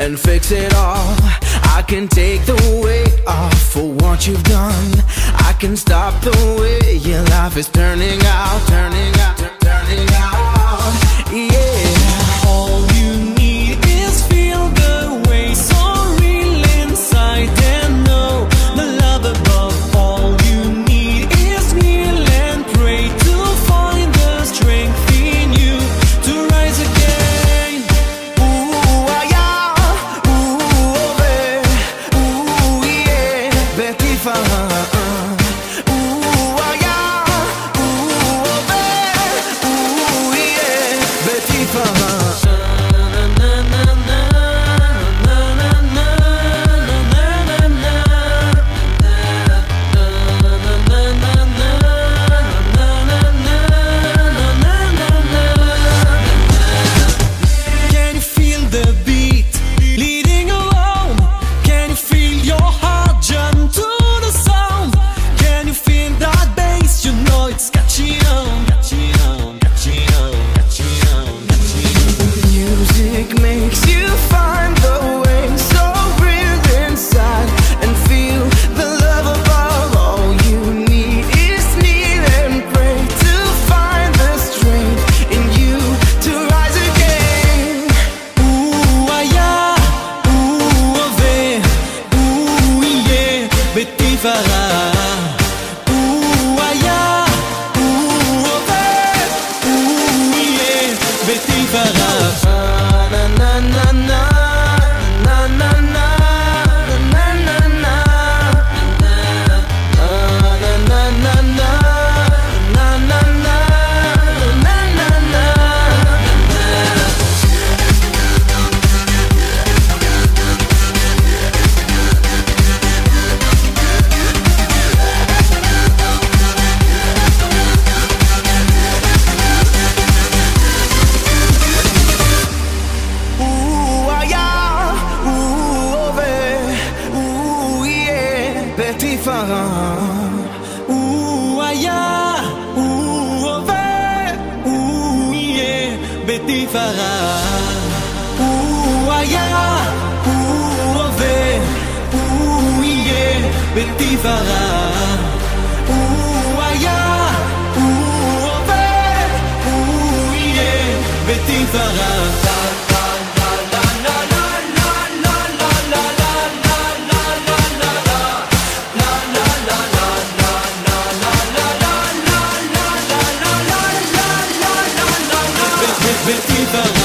and fix it all. I can take the weight off for what you've done. I can stop the way you lie. Ooh, ah. Ooh, oh. Ooh, yeah. הוא היה, הוא עובד, הוא יהיה בטבע fará. uaya, uove, uh, ove, uh, iye, beti fará. Uh, allá, uh, beti fará. vertida